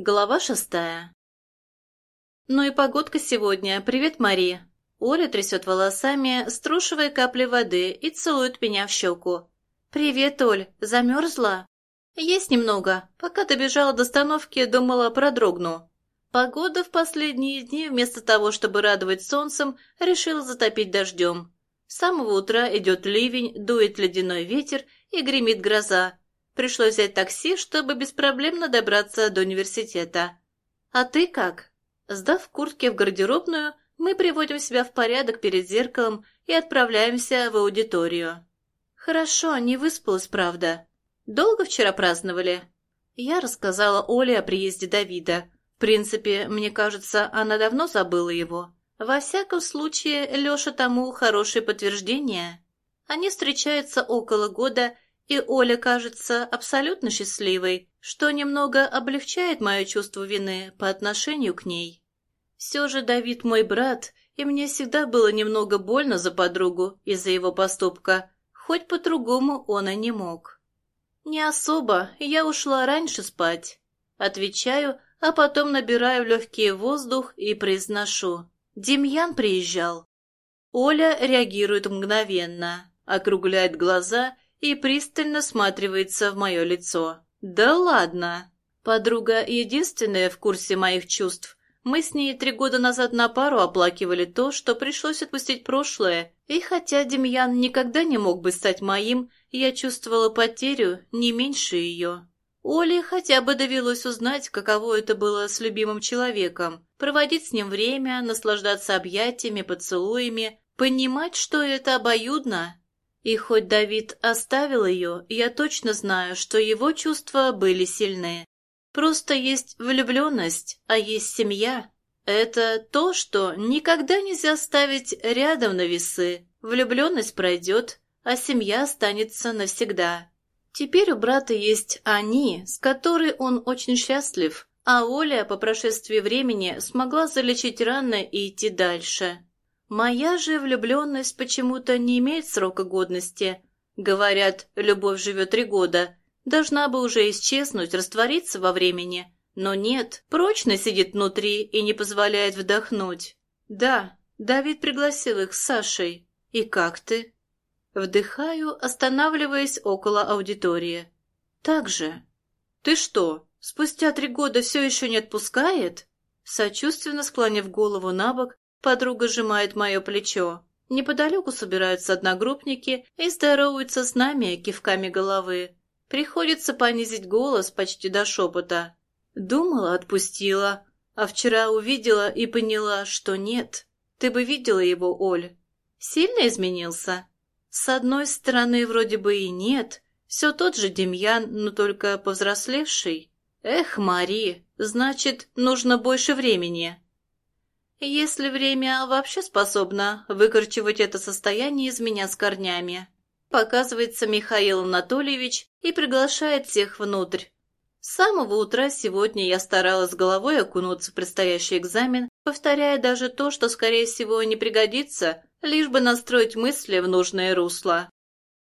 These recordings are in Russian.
Глава шестая. Ну и погодка сегодня. Привет, Мари. Оля трясет волосами, струшивая капли воды и целует меня в щеку. Привет, Оль. Замерзла? Есть немного. Пока добежала до остановки, думала, продрогну. Погода в последние дни, вместо того, чтобы радовать солнцем, решила затопить дождем. С самого утра идет ливень, дует ледяной ветер и гремит гроза. Пришлось взять такси, чтобы беспроблемно добраться до университета. А ты как? Сдав куртки в гардеробную, мы приводим себя в порядок перед зеркалом и отправляемся в аудиторию. Хорошо, не выспалась, правда. Долго вчера праздновали? Я рассказала Оле о приезде Давида. В принципе, мне кажется, она давно забыла его. Во всяком случае, Леша тому хорошее подтверждение. Они встречаются около года и Оля кажется абсолютно счастливой, что немного облегчает мое чувство вины по отношению к ней. Все же Давид мой брат, и мне всегда было немного больно за подругу из-за его поступка, хоть по-другому он и не мог. «Не особо, я ушла раньше спать». Отвечаю, а потом набираю легкий воздух и произношу. «Демьян приезжал». Оля реагирует мгновенно, округляет глаза и пристально сматривается в мое лицо. «Да ладно!» Подруга единственная в курсе моих чувств. Мы с ней три года назад на пару оплакивали то, что пришлось отпустить прошлое, и хотя Демьян никогда не мог бы стать моим, я чувствовала потерю не меньше ее. Оле хотя бы довелось узнать, каково это было с любимым человеком, проводить с ним время, наслаждаться объятиями, поцелуями, понимать, что это обоюдно, и хоть Давид оставил ее, я точно знаю, что его чувства были сильны. Просто есть влюбленность, а есть семья. Это то, что никогда нельзя ставить рядом на весы. Влюбленность пройдет, а семья останется навсегда. Теперь у брата есть они, с которой он очень счастлив, а Оля по прошествии времени смогла залечить раны и идти дальше. Моя же влюбленность почему-то не имеет срока годности. Говорят, любовь живет три года. Должна бы уже исчезнуть, раствориться во времени. Но нет, прочно сидит внутри и не позволяет вдохнуть. Да, Давид пригласил их с Сашей. И как ты? Вдыхаю, останавливаясь около аудитории. Так же. Ты что, спустя три года все еще не отпускает? Сочувственно склонив голову на бок, Подруга сжимает мое плечо. Неподалеку собираются одногруппники и здороваются с нами кивками головы. Приходится понизить голос почти до шепота. Думала, отпустила, а вчера увидела и поняла, что нет. Ты бы видела его, Оль. Сильно изменился? С одной стороны, вроде бы и нет. Все тот же Демьян, но только повзрослевший. Эх, Мари, значит, нужно больше времени. Если время вообще способно выкорчевать это состояние из меня с корнями. Показывается Михаил Анатольевич и приглашает всех внутрь. С самого утра сегодня я старалась головой окунуться в предстоящий экзамен, повторяя даже то, что, скорее всего, не пригодится, лишь бы настроить мысли в нужное русло.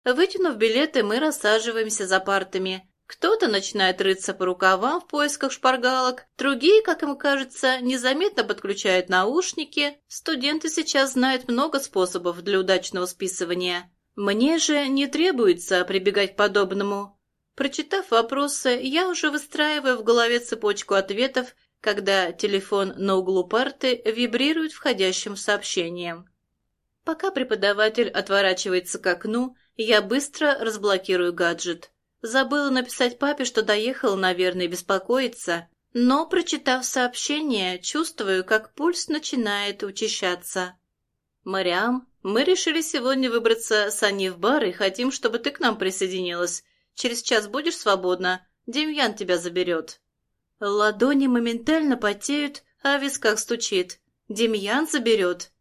Вытянув билеты, мы рассаживаемся за партами, кто-то начинает рыться по рукавам в поисках шпаргалок, другие, как им кажется, незаметно подключают наушники. Студенты сейчас знают много способов для удачного списывания. Мне же не требуется прибегать к подобному. Прочитав вопросы, я уже выстраиваю в голове цепочку ответов, когда телефон на углу парты вибрирует входящим сообщением. Пока преподаватель отворачивается к окну, я быстро разблокирую гаджет. Забыла написать папе, что доехала, наверное, беспокоиться. Но, прочитав сообщение, чувствую, как пульс начинает учащаться. «Мариам, мы решили сегодня выбраться с Аней в бар и хотим, чтобы ты к нам присоединилась. Через час будешь свободна? Демьян тебя заберет». Ладони моментально потеют, а в висках стучит. «Демьян заберет».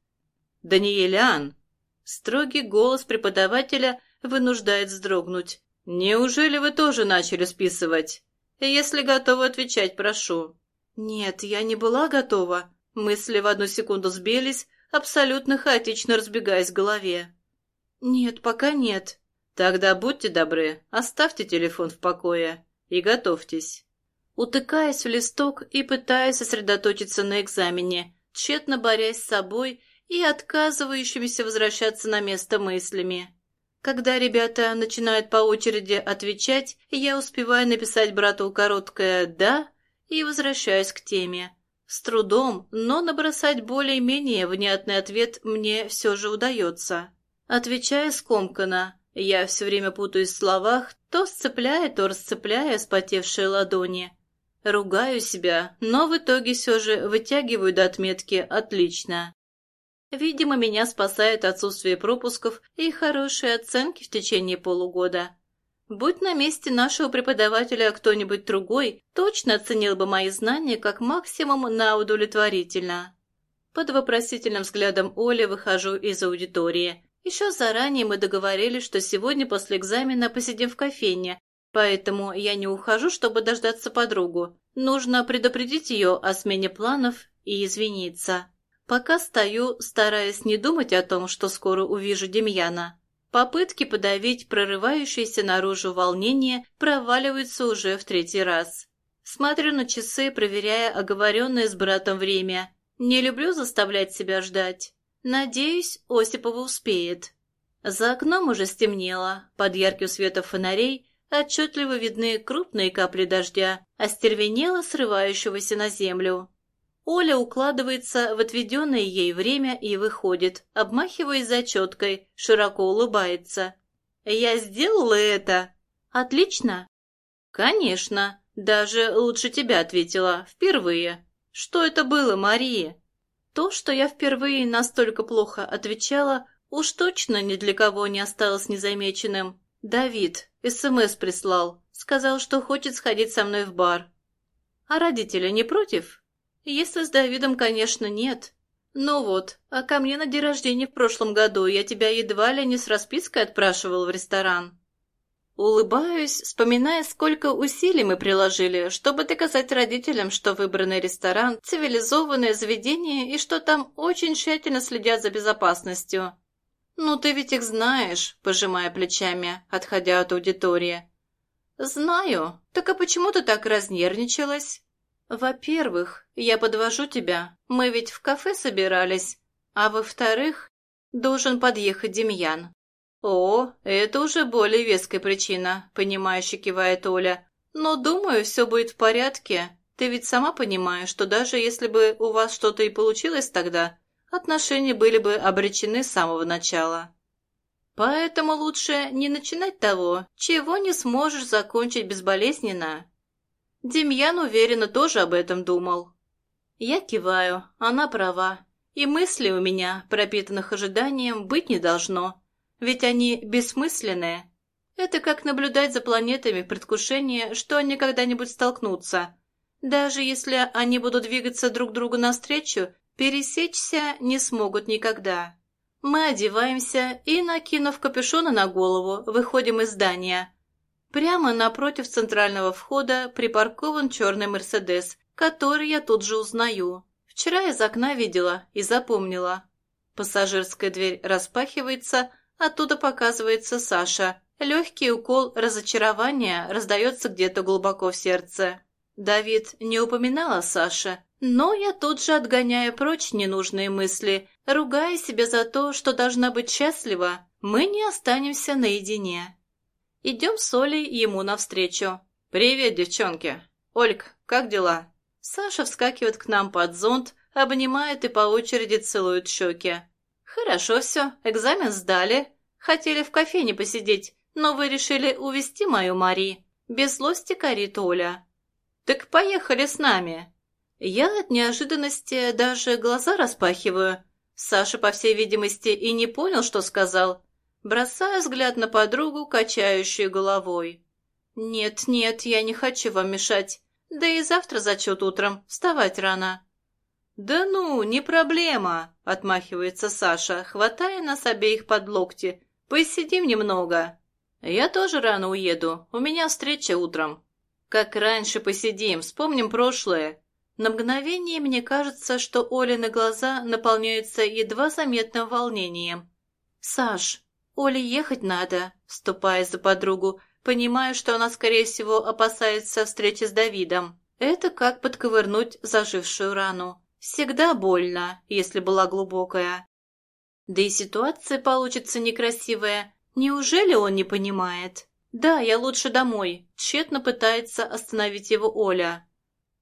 «Даниэлян!» Строгий голос преподавателя вынуждает вздрогнуть. «Неужели вы тоже начали списывать? Если готовы отвечать, прошу». «Нет, я не была готова». Мысли в одну секунду сбились, абсолютно хаотично разбегаясь в голове. «Нет, пока нет». «Тогда будьте добры, оставьте телефон в покое и готовьтесь». Утыкаясь в листок и пытаясь сосредоточиться на экзамене, тщетно борясь с собой и отказывающимися возвращаться на место мыслями. Когда ребята начинают по очереди отвечать, я успеваю написать брату короткое «да» и возвращаюсь к теме. С трудом, но набросать более-менее внятный ответ мне все же удается. Отвечая скомканно, я все время путаюсь в словах, то сцепляя, то расцепляя спотевшие ладони. Ругаю себя, но в итоге все же вытягиваю до отметки «отлично». Видимо, меня спасает отсутствие пропусков и хорошие оценки в течение полугода. Будь на месте нашего преподавателя кто-нибудь другой, точно оценил бы мои знания как максимум на удовлетворительно. Под вопросительным взглядом Оли выхожу из аудитории. Еще заранее мы договорились, что сегодня после экзамена посидим в кофейне, поэтому я не ухожу, чтобы дождаться подругу. Нужно предупредить ее о смене планов и извиниться. Пока стою, стараясь не думать о том, что скоро увижу Демьяна. Попытки подавить прорывающееся наружу волнение проваливаются уже в третий раз. Смотрю на часы, проверяя оговоренное с братом время. Не люблю заставлять себя ждать. Надеюсь, Осипова успеет. За окном уже стемнело. Под ярким светом фонарей отчетливо видны крупные капли дождя, остервенело срывающегося на землю. Оля укладывается в отведенное ей время и выходит, обмахиваясь зачеткой, широко улыбается. «Я сделала это!» «Отлично!» «Конечно! Даже лучше тебя ответила, впервые!» «Что это было, Мария?» То, что я впервые настолько плохо отвечала, уж точно ни для кого не осталось незамеченным. Давид СМС прислал, сказал, что хочет сходить со мной в бар. А родители не против? Если с Давидом, конечно, нет. Ну вот, а ко мне на день рождения в прошлом году я тебя едва ли не с распиской отпрашивал в ресторан. Улыбаюсь, вспоминая, сколько усилий мы приложили, чтобы доказать родителям, что выбранный ресторан – цивилизованное заведение и что там очень тщательно следят за безопасностью. «Ну, ты ведь их знаешь», – пожимая плечами, отходя от аудитории. «Знаю. Так а почему ты так разнервничалась?» «Во-первых, я подвожу тебя, мы ведь в кафе собирались, а во-вторых, должен подъехать Демьян». «О, это уже более веская причина», — понимающе кивает Оля. «Но, думаю, все будет в порядке. Ты ведь сама понимаешь, что даже если бы у вас что-то и получилось тогда, отношения были бы обречены с самого начала». Поэтому лучше не начинать того, чего не сможешь закончить безболезненно. Демьян уверенно тоже об этом думал. Я киваю, она права. И мысли у меня, пропитанных ожиданием, быть не должно. Ведь они бессмысленные. Это как наблюдать за планетами в предвкушении, что они когда-нибудь столкнутся. Даже если они будут двигаться друг другу навстречу, пересечься не смогут никогда. Мы одеваемся и, накинув капюшоны на голову, выходим из здания. Прямо напротив центрального входа припаркован черный «Мерседес», который я тут же узнаю. Вчера из окна видела и запомнила. Пассажирская дверь распахивается, оттуда показывается Саша. Легкий укол разочарования раздается где-то глубоко в сердце. Давид не упоминал о Саше, но я тут же отгоняю прочь ненужные мысли, ругая себя за то, что должна быть счастлива, мы не останемся наедине. Идем с Олей ему навстречу. «Привет, девчонки! Ольг, как дела?» Саша вскакивает к нам под зонт, обнимает и по очереди целует щеки. «Хорошо все, экзамен сдали. Хотели в кофейне посидеть, но вы решили увести мою Мари». Без злости корит Оля. «Так поехали с нами». Я от неожиданности даже глаза распахиваю. Саша, по всей видимости, и не понял, что сказал, бросая взгляд на подругу, качающую головой. «Нет, нет, я не хочу вам мешать. Да и завтра зачет утром, вставать рано». «Да ну, не проблема», — отмахивается Саша, хватая нас обеих под локти. «Посидим немного». «Я тоже рано уеду, у меня встреча утром». «Как раньше посидим, вспомним прошлое». На мгновение мне кажется, что Олины глаза наполняются едва заметным волнением. «Саш, «Оле ехать надо», вступая за подругу, понимая, что она, скорее всего, опасается встречи с Давидом. Это как подковырнуть зажившую рану. Всегда больно, если была глубокая. Да и ситуация получится некрасивая. Неужели он не понимает? Да, я лучше домой. Тщетно пытается остановить его Оля.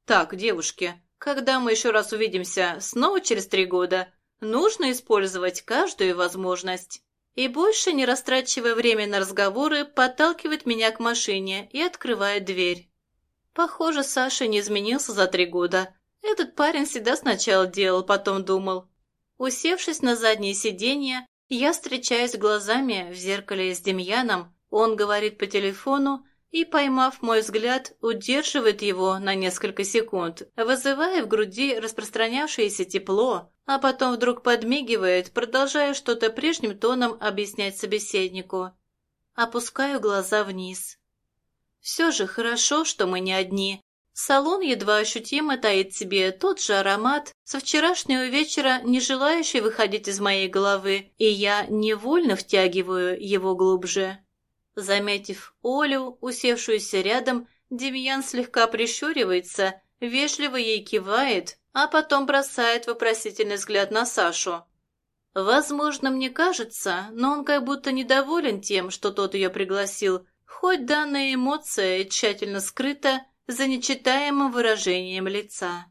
Так, девушки, когда мы еще раз увидимся, снова через три года, нужно использовать каждую возможность. И больше, не растрачивая время на разговоры, подталкивает меня к машине и открывает дверь. Похоже, Саша не изменился за три года. Этот парень всегда сначала делал, потом думал. Усевшись на заднее сиденье, я встречаюсь глазами в зеркале с Демьяном, он говорит по телефону и, поймав мой взгляд, удерживает его на несколько секунд, вызывая в груди распространявшееся тепло, а потом вдруг подмигивает, продолжая что-то прежним тоном объяснять собеседнику. Опускаю глаза вниз. Все же хорошо, что мы не одни. Салон едва ощутимо таит себе тот же аромат со вчерашнего вечера, не желающий выходить из моей головы, и я невольно втягиваю его глубже. Заметив Олю, усевшуюся рядом, Демьян слегка прищуривается, вежливо ей кивает, а потом бросает вопросительный взгляд на Сашу. Возможно, мне кажется, но он как будто недоволен тем, что тот ее пригласил, хоть данная эмоция тщательно скрыта за нечитаемым выражением лица.